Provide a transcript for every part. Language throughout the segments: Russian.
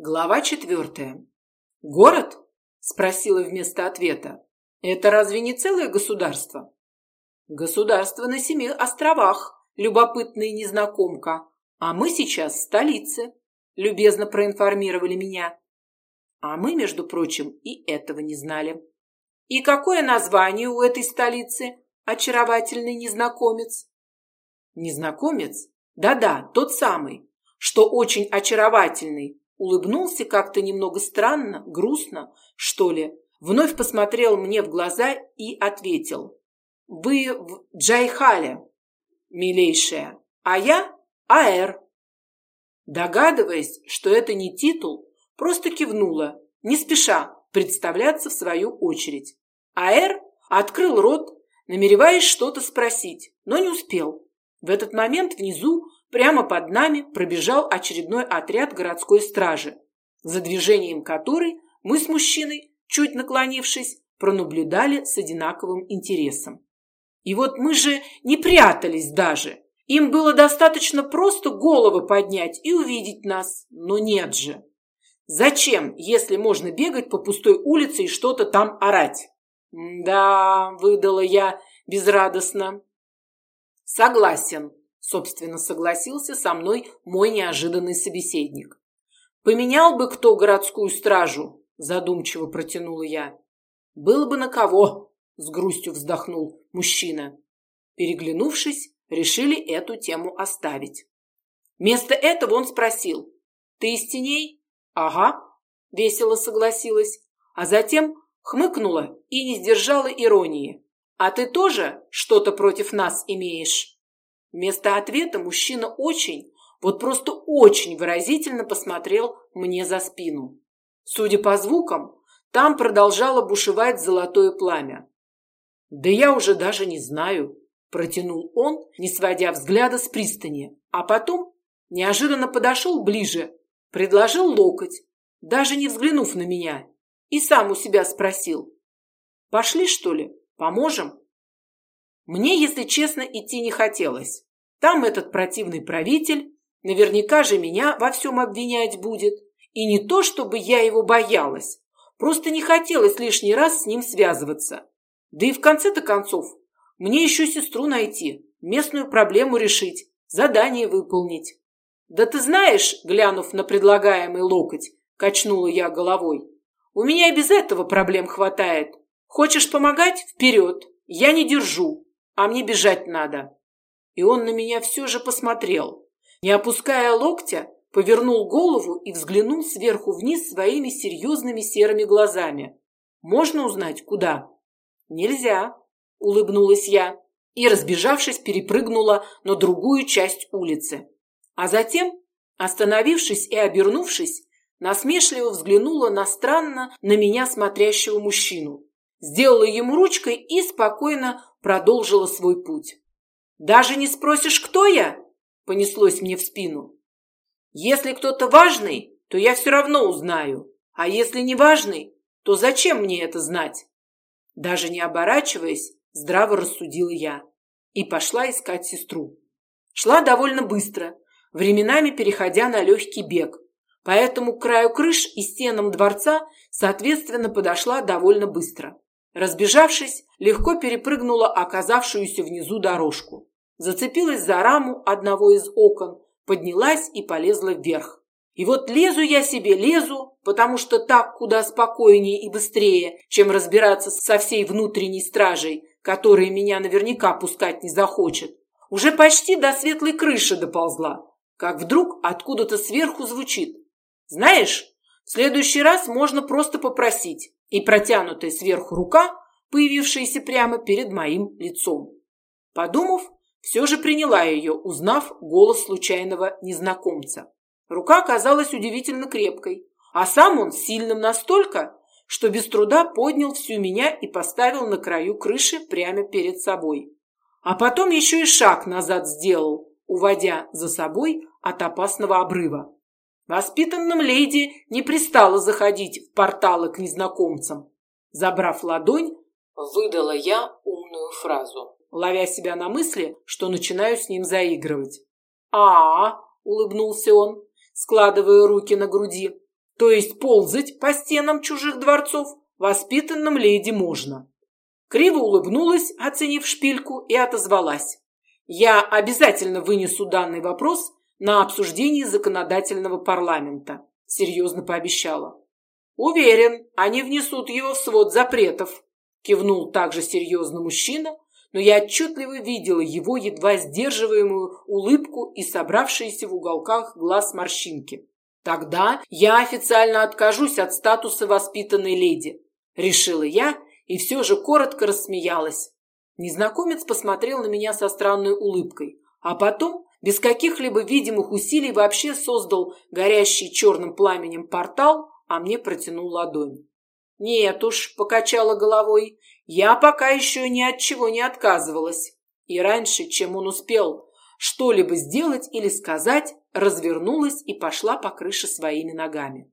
Глава четвертая. «Город?» – спросила вместо ответа. «Это разве не целое государство?» «Государство на семи островах, любопытная незнакомка. А мы сейчас в столице», – любезно проинформировали меня. А мы, между прочим, и этого не знали. «И какое название у этой столицы, очаровательный незнакомец?» «Незнакомец? Да-да, тот самый, что очень очаровательный, улыбнулся как-то немного странно, грустно, что ли, вновь посмотрел мне в глаза и ответил. «Вы в Джайхале, милейшая, а я Аэр». Догадываясь, что это не титул, просто кивнула, не спеша представляться в свою очередь. Аэр открыл рот, намереваясь что-то спросить, но не успел. В этот момент внизу Прямо под нами пробежал очередной отряд городской стражи, за движением которой мы с мужчиной, чуть наклонившись, пронаблюдали с одинаковым интересом. И вот мы же не прятались даже. Им было достаточно просто головы поднять и увидеть нас, но нет же. Зачем, если можно бегать по пустой улице и что-то там орать? Да, выдала я безрадостно. Согласен, Собственно, согласился со мной мой неожиданный собеседник. «Поменял бы кто городскую стражу?» – задумчиво протянула я. «Было бы на кого!» – с грустью вздохнул мужчина. Переглянувшись, решили эту тему оставить. Вместо этого он спросил. «Ты из теней?» «Ага», – весело согласилась, а затем хмыкнула и не сдержала иронии. «А ты тоже что-то против нас имеешь?» Вместо ответа мужчина очень, вот просто очень выразительно посмотрел мне за спину. Судя по звукам, там продолжало бушевать золотое пламя. «Да я уже даже не знаю», – протянул он, не сводя взгляда с пристани, а потом неожиданно подошел ближе, предложил локоть, даже не взглянув на меня, и сам у себя спросил. «Пошли, что ли? Поможем?» Мне, если честно, идти не хотелось. Там этот противный правитель наверняка же меня во всем обвинять будет. И не то, чтобы я его боялась, просто не хотелось лишний раз с ним связываться. Да и в конце-то концов, мне еще сестру найти, местную проблему решить, задание выполнить. Да ты знаешь, глянув на предлагаемый локоть, качнула я головой, у меня и без этого проблем хватает. Хочешь помогать? Вперед! Я не держу, а мне бежать надо. И он на меня все же посмотрел. Не опуская локтя, повернул голову и взглянул сверху вниз своими серьезными серыми глазами. «Можно узнать, куда?» «Нельзя», — улыбнулась я и, разбежавшись, перепрыгнула на другую часть улицы. А затем, остановившись и обернувшись, насмешливо взглянула на странно на меня смотрящего мужчину, сделала ему ручкой и спокойно продолжила свой путь. «Даже не спросишь, кто я?» – понеслось мне в спину. «Если кто-то важный, то я все равно узнаю, а если не важный, то зачем мне это знать?» Даже не оборачиваясь, здраво рассудила я и пошла искать сестру. Шла довольно быстро, временами переходя на легкий бег, поэтому к краю крыш и стенам дворца, соответственно, подошла довольно быстро. Разбежавшись, легко перепрыгнула оказавшуюся внизу дорожку. Зацепилась за раму одного из окон, поднялась и полезла вверх. И вот лезу я себе, лезу, потому что так куда спокойнее и быстрее, чем разбираться со всей внутренней стражей, которая меня наверняка пускать не захочет. Уже почти до светлой крыши доползла, как вдруг откуда-то сверху звучит. Знаешь, в следующий раз можно просто попросить и протянутая сверху рука, появившаяся прямо перед моим лицом. Подумав, все же приняла ее, узнав голос случайного незнакомца. Рука оказалась удивительно крепкой, а сам он сильным настолько, что без труда поднял всю меня и поставил на краю крыши прямо перед собой. А потом еще и шаг назад сделал, уводя за собой от опасного обрыва. Воспитанным леди не пристало заходить в порталы к незнакомцам. Забрав ладонь, выдала я умную фразу, ловя себя на мысли, что начинаю с ним заигрывать. а, -а, -а улыбнулся он, складывая руки на груди. То есть ползать по стенам чужих дворцов воспитанным леди можно. Криво улыбнулась, оценив шпильку, и отозвалась. Я обязательно вынесу данный вопрос на обсуждение законодательного парламента, серьезно пообещала. Уверен, они внесут его в свод запретов, кивнул также серьезно мужчина, но я отчетливо видела его едва сдерживаемую улыбку и собравшиеся в уголках глаз морщинки. Тогда я официально откажусь от статуса воспитанной леди, решила я и все же коротко рассмеялась. Незнакомец посмотрел на меня со странной улыбкой, а потом, без каких-либо видимых усилий, вообще создал горящий черным пламенем портал, а мне протянул ладонь. «Нет уж», — покачала головой, — «я пока еще ни от чего не отказывалась». И раньше, чем он успел что-либо сделать или сказать, развернулась и пошла по крыше своими ногами.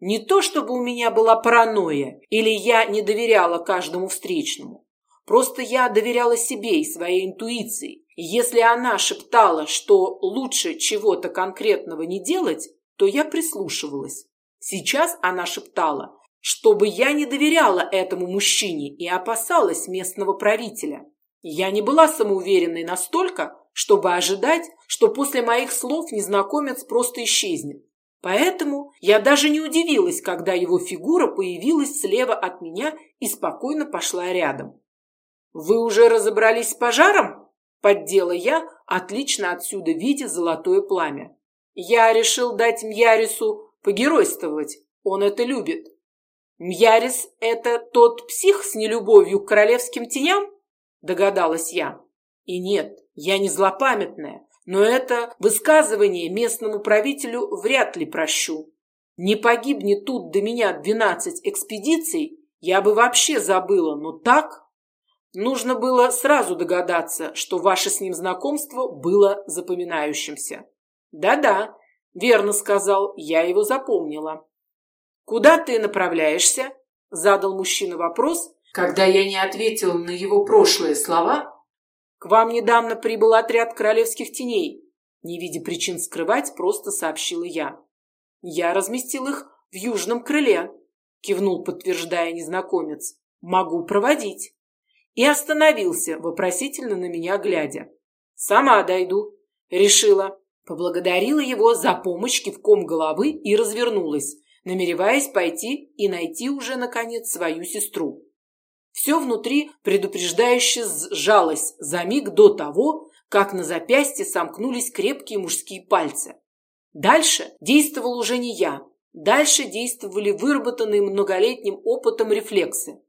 Не то чтобы у меня была паранойя или я не доверяла каждому встречному. Просто я доверяла себе и своей интуиции. И если она шептала, что лучше чего-то конкретного не делать, то я прислушивалась. Сейчас она шептала, чтобы я не доверяла этому мужчине и опасалась местного правителя. Я не была самоуверенной настолько, чтобы ожидать, что после моих слов незнакомец просто исчезнет. Поэтому я даже не удивилась, когда его фигура появилась слева от меня и спокойно пошла рядом. «Вы уже разобрались с пожаром?» – поддела я, отлично отсюда видя золотое пламя. «Я решил дать Мьярису погеройствовать, он это любит». «Мьярис – это тот псих с нелюбовью к королевским теням?» – догадалась я. «И нет, я не злопамятная, но это высказывание местному правителю вряд ли прощу. Не погибнет тут до меня двенадцать экспедиций, я бы вообще забыла, но так... Нужно было сразу догадаться, что ваше с ним знакомство было запоминающимся. Да-да, верно сказал, я его запомнила. Куда ты направляешься? Задал мужчина вопрос, когда я не ответила на его прошлые слова к вам недавно прибыл отряд королевских теней. Не видя причин скрывать, просто сообщила я. Я разместил их в южном крыле, кивнул, подтверждая незнакомец. Могу проводить. И остановился, вопросительно на меня глядя. Сама дойду, решила. Поблагодарила его за помощь кивком головы и развернулась, намереваясь пойти и найти уже, наконец, свою сестру. Все внутри предупреждающе сжалось за миг до того, как на запястье сомкнулись крепкие мужские пальцы. Дальше действовал уже не я. Дальше действовали выработанные многолетним опытом рефлексы.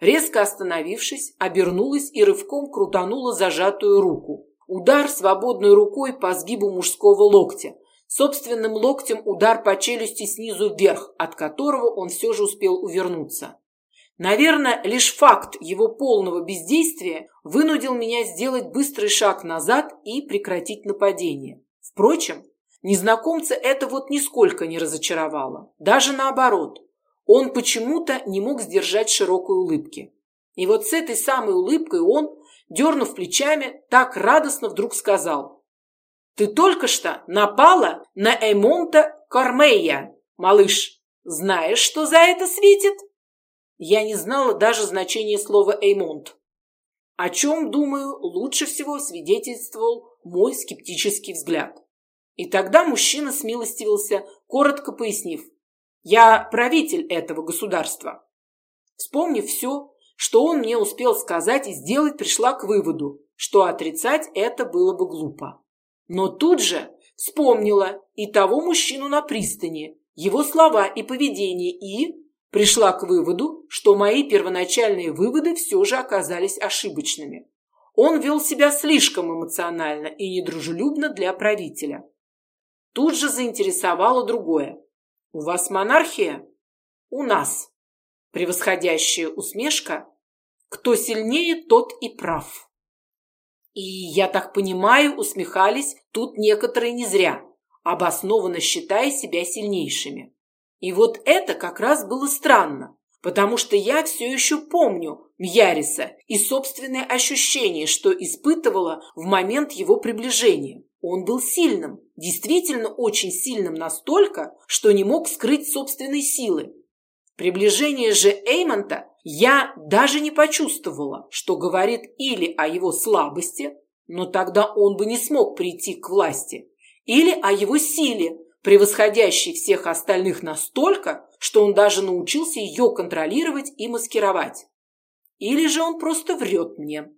Резко остановившись, обернулась и рывком крутанула зажатую руку. Удар свободной рукой по сгибу мужского локтя. Собственным локтем удар по челюсти снизу вверх, от которого он все же успел увернуться. Наверное, лишь факт его полного бездействия вынудил меня сделать быстрый шаг назад и прекратить нападение. Впрочем, незнакомца это вот нисколько не разочаровало. Даже наоборот. Он почему-то не мог сдержать широкой улыбки. И вот с этой самой улыбкой он, дернув плечами, так радостно вдруг сказал. «Ты только что напала на Эймонта Кормея, малыш. Знаешь, что за это светит?» Я не знала даже значения слова «эймонт», о чем, думаю, лучше всего свидетельствовал мой скептический взгляд. И тогда мужчина смилостивился, коротко пояснив, «Я правитель этого государства». Вспомнив все, что он мне успел сказать и сделать, пришла к выводу, что отрицать это было бы глупо. Но тут же вспомнила и того мужчину на пристани, его слова и поведение, и пришла к выводу, что мои первоначальные выводы все же оказались ошибочными. Он вел себя слишком эмоционально и недружелюбно для правителя. Тут же заинтересовало другое. «У вас монархия?» «У нас». Превосходящая усмешка. «Кто сильнее, тот и прав». И, я так понимаю, усмехались тут некоторые не зря, обоснованно считая себя сильнейшими. И вот это как раз было странно, потому что я все еще помню Мьяриса и собственные ощущения, что испытывала в момент его приближения. Он был сильным, действительно очень сильным настолько, что не мог скрыть собственной силы. Приближение же Эймонта я даже не почувствовала, что говорит или о его слабости, но тогда он бы не смог прийти к власти, или о его силе, превосходящей всех остальных настолько, что он даже научился ее контролировать и маскировать. Или же он просто врет мне.